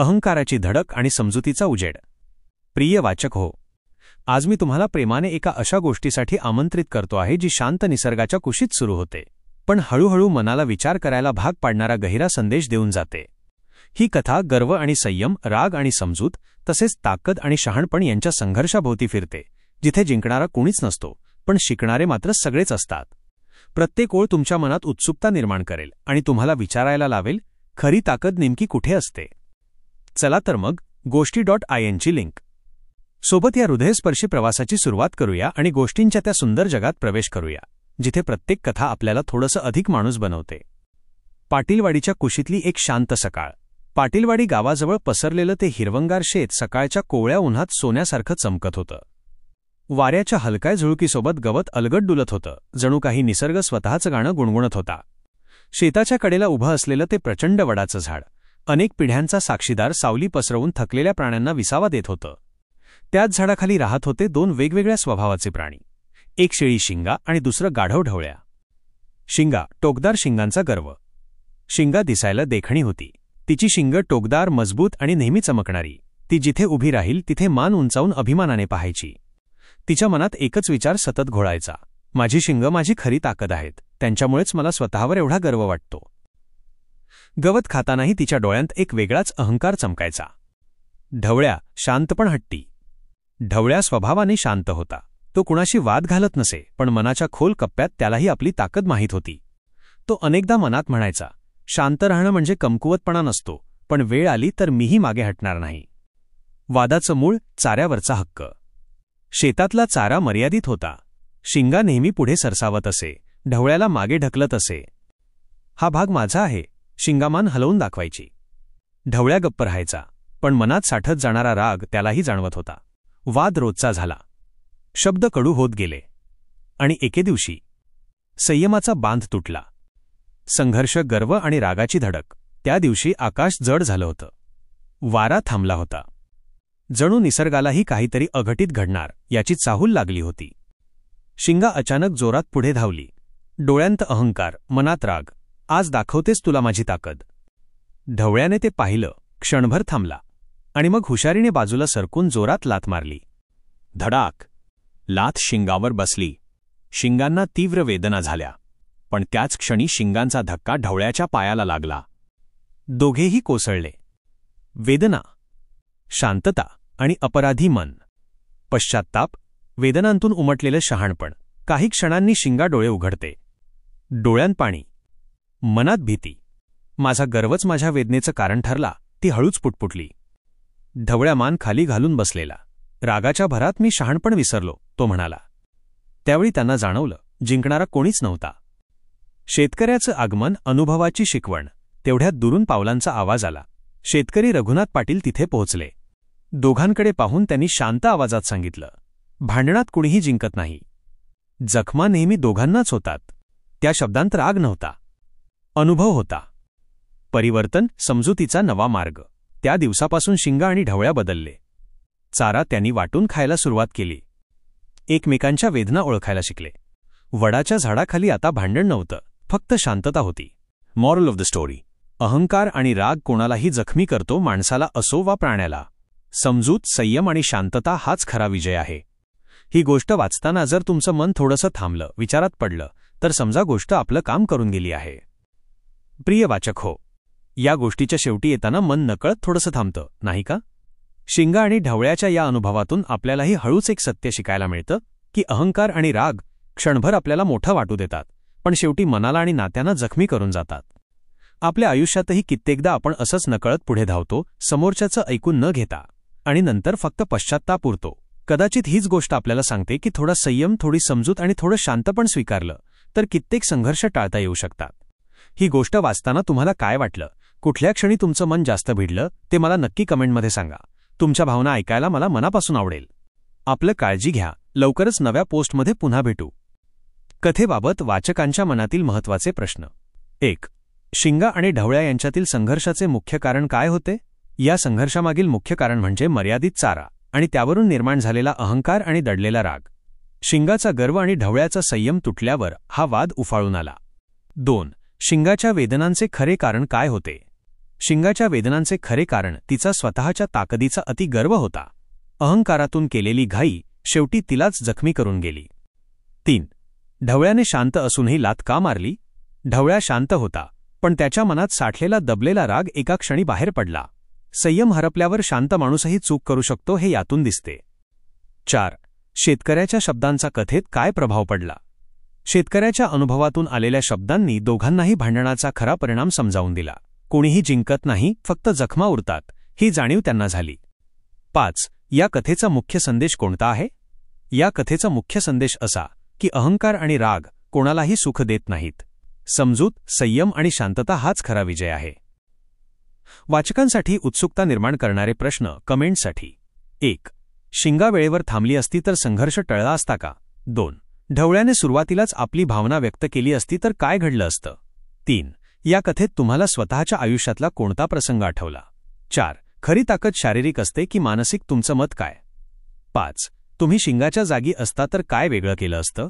अहंकाराची धडक आणि समजुतीचा उजेड. प्रिय वाचक हो आज मी तुम्हाला प्रेमाने एका अशा गोष्टीसाठी आमंत्रित करतो आहे जी शांत निसर्गाच्या कुशीत सुरू होते पण हळूहळू मनाला विचार करायला भाग पाडणारा गहिरा संदेश देऊन जाते. ही कथा गर्व आणि संयम राग आणि समजूत तसेच ताकद आणि शहाणपण यांच्या संघर्षाभोवती फिरते जिथे जिंकणारा कोणीच नसतो पण शिकणारे मात्र सगळेच असतात. प्रत्येक ओळ तुमच्या मनात उत्सुकता निर्माण करेल आणि तुम्हाला विचारायला लावेल खरी ताकद नेमकी कुठे असते? चला तर मग गोष्टी डॉट आय एनची लिंक सोबत या हृदयस्पर्शी प्रवासाची सुरुवात करूया आणि गोष्टींच्या त्या सुंदर जगात प्रवेश करूया जिथे प्रत्येक कथा आपल्याला थोडंसं अधिक माणूस बनवते. पाटीलवाडीच्या कुशीतली एक शांत सकाळ. पाटीलवाडी गावाजवळ पसरलेलं ते हिरवंगार शेत सकाळच्या कोवळ्या उन्हात सोन्यासारखं चमकत होतं. वाऱ्याच्या हलक्या झुळकीसोबत गवत अलगट डुलत होतं जणू काही निसर्ग स्वतःचं गाणं गुणगुणत होता. शेताच्या कडेला उभं असलेलं ते प्रचंड वडाचं झाड. अनेक पिढ्यांचा साक्षीदार सावली पसरवून थकलेल्या प्राण्यांना विसावा देत होतं. त्याच झाडाखाली राहत होते दोन वेगवेगळ्या स्वभावाचे प्राणी. एक शेळी शिंगा आणि दुसरं गाढव ढवळ्या. शिंगा टोकदार शिंगांचा गर्व. शिंगा दिसायला देखणी होती. तिची शिंग टोकदार मजबूत आणि नेहमी चमकणारी. ती जिथे उभी राहील तिथे मान उंचावून अभिमानाने पाहायची. तिच्या मनात एकच विचार सतत घोळायचा. माझी शिंग माझी खरी ताकद आहेत. त्यांच्यामुळेच मला स्वतःवर एवढा गर्व वाटतो. गवत खातानाही तिच्या डोळ्यांत एक वेगळाच अहंकार चमकायचा. ढवळ्या शांत पण हट्टी. ढवळ्या स्वभावाने शांत होता. तो कुणाशी वाद घालत नसे पण मनाच्या खोल कप्प्यात त्यालाही आपली ताकद माहीत होती. तो अनेकदा मनात म्हणायचा शांत राहणं म्हणजे कमकुवतपणा नसतो पण वेळ आली तर मीही मागे हटणार नाही. वादाचं मूळ चाऱ्यावरचा हक्क. शेतातला चारा मर्यादित होता. शिंगा नेहमी पुढे सरसावत असे ढवळ्याला मागे ढकलत असे. हा भाग माझा आहे शिंगामान हलवून दाखवायची. ढवळ्या गप्प राहायचा पण मनात साठत जाणारा राग त्यालाही जाणवत होता. वाद रोजचा झाला. शब्द कडू होत गेले. आणि एके दिवशी संयमाचा बांध तुटला. संघर्ष गर्व आणि रागाची धडक. त्या दिवशी आकाश जड झालं होतं. वारा थांबला होता. जणू निसर्गालाही काहीतरी अघटित घडणार याची चाहूल लागली होती. शिंगा अचानक जोरात पुढे धावली. डोळ्यांत अहंकार मनात राग. आज दाखवतेस तुला माझी ताकद. ढवळ्याने ते पाहिलं क्षणभर थांबला आणि मग हुशारीने बाजूला सरकून जोरात लात मारली. धडाक. लात शिंगावर बसली. शिंगांना तीव्र वेदना झाल्या पण त्याच क्षणी शिंगांचा धक्का ढवळ्याच्या पायाला लागला. दोघेही कोसळले. वेदना. शांतता आणि अपराधी मन. पश्चात्ताप वेदनांतून उमटलेलं शहाणपण. काही क्षणांनी शिंगा डोळे उघडते. डोळ्यांपाणी मनात भीती. माझा गर्वच माझ्या वेदनेचं कारण ठरला ती हळूच पुटपुटली. ढवळ्या मान खाली घालून बसलेला. रागाच्या भरात मी शहाणपण विसरलो तो म्हणाला. त्यावेळी त्यांना जाणवलं जिंकणारा कोणीच नव्हता. शेतकऱ्याचं आगमन अनुभवाची शिकवण तेवढ्यात दुरून पावलांचा आवाज आला. शेतकरी रघुनाथ पाटील तिथे पोहोचले. दोघांकडे पाहून त्यांनी शांत आवाजात सांगितलं भांडणात कुणीही जिंकत नाही. जखमा नेहमी दोघांनाच होतात. त्या शब्दांत राग नव्हता. अनुभव होता. परिवर्तन समजुतीचा नवा मार्ग. त्या दिवसापासून शिंगा आणि ढवळ्या बदलले. चारा त्यांनी वाटून खायला सुरुवात केली. एकमेकांच्या वेदना ओळखायला शिकले. वडाच्या झाडाखाली आता भांडण नव्हतं फक्त शांतता होती. Moral of the story. अहंकार आणि राग कोणालाही जखमी करतो माणसाला असो वा प्राण्याला. समजूत संयम आणि शांतता हाच खरा विजय आहे. ही गोष्ट वाचताना जर तुमचं मन थोडंसं थांबलं विचारात पडलं तर समजा गोष्ट आपलं काम करून गेली आहे. प्रिय वाचक हो. या गोष्टीच्या शेवटी येताना मन नकळत थोडंसं थांबतं नाही का? शिंगा आणि ढवळ्याच्या या अनुभवातून आपल्यालाही हळूच एक सत्य शिकायला मिळतं की अहंकार आणि राग क्षणभर आपल्याला मोठं वाटू देतात पण शेवटी मनाला आणि नात्यांना जखमी करून जातात. आपल्या आयुष्यातही कित्येकदा आपण असंच नकळत पुढे धावतो समोरच्याचं ऐकून न घेता आणि नंतर फक्त पश्चात्ताप उरतो. कदाचित हीच गोष्ट आपल्याला सांगते की थोडा संयम थोडी समजूत आणि थोडं शांतपण स्वीकारलं तर कित्येक संघर्ष टाळता येऊ शकतात. ही गोष्ट वाचताना तुम्हाला काय वाटलं? कुठल्या क्षणी तुमचं मन जास्त भिडलं? ते मला नक्की कमेंटमध्ये सांगा. तुमच्या भावना ऐकायला मला मनापासून आवडेल. आपलं काळजी घ्या. लवकरच नव्या पोस्टमध्ये पुन्हा भेटू. कथेबाबत वाचकांच्या मनातील महत्त्वाचे प्रश्न. एक शिंगा आणि ढवळ्या यांच्यातील संघर्षाचे मुख्य कारण काय होते? या संघर्षामागील मुख्य कारण म्हणजे मर्यादित चारा आणि त्यावरून निर्माण झालेला अहंकार आणि दडलेला राग. शिंगाचा गर्व आणि ढवळ्याचा संयम तुटल्यावर हा वाद उफाळून आला. दोन शिंगाच्या वेदनांचे खरे कारण काय होते? शिंगाच्या वेदनांचे खरे कारण तिचा स्वतःच्या ताकदीचा अति गर्व होता. अहंकारातून केलेली घाई शेवटी तिलाच जखमी करून गेली. तीन. ढवळ्याने शांत असूनही लात का मारली? ढवळ्या शांत होता पण त्याच्या मनात साठलेला दबलेला राग एका क्षणी बाहेर पडला. संयम हरपल्यावर शांत माणूसही चूक करू शकतो हे यातून दिसते. चार. शेतकऱ्याच्या शब्दांचा कथेत काय प्रभाव पडला? शेतकऱ्याच्या अनुभवातून आलेल्या शब्दांनी दोघांनाही भांडणाचा खरा परिणाम समजावून दिला. कोणीही जिंकत नाही फक्त जखमा उरतात ही जाणीव त्यांना झाली. पाच या कथेचा मुख्य संदेश कोणता आहे? या कथेचा मुख्य संदेश असा की अहंकार आणि राग कोणालाही सुख देत नाहीत. समजूत संयम आणि शांतता हाच खरा विजय आहे. वाचकांसाठी उत्सुकता निर्माण करणारे प्रश्न कमेंटसाठी. एक शिंगा वेळेवर थांबली असती तर संघर्ष टळला असता का? दोन ढवळ्याने सुरुवातीलाच आपली भावना व्यक्त केली असती तर काय घडलं असतं? तीन या कथेत तुम्हाला स्वतःच्या आयुष्यातला कोणता प्रसंग आठवला? चार खरी ताकद शारीरिक असते की मानसिक तुमचं मत काय? पाच तुम्ही शिंगाच्या जागी असता तर काय वेगळं केलं असतं?